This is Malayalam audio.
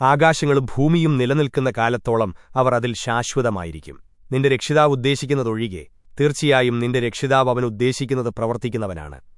ആകാശങ്ങളും ഭൂമിയും നിലനിൽക്കുന്ന കാലത്തോളം അവർ അതിൽ ശാശ്വതമായിരിക്കും. നിന്റെ രക്ഷിതാവ് ഉദ്ദേശിക്കുന്നതൊഴികെ തീർച്ചയായും നിന്റെ രക്ഷിതാവ് അവൻ ഉദ്ദേശിക്കുന്നത് പ്രവർത്തിക്കുന്നവനാണ്.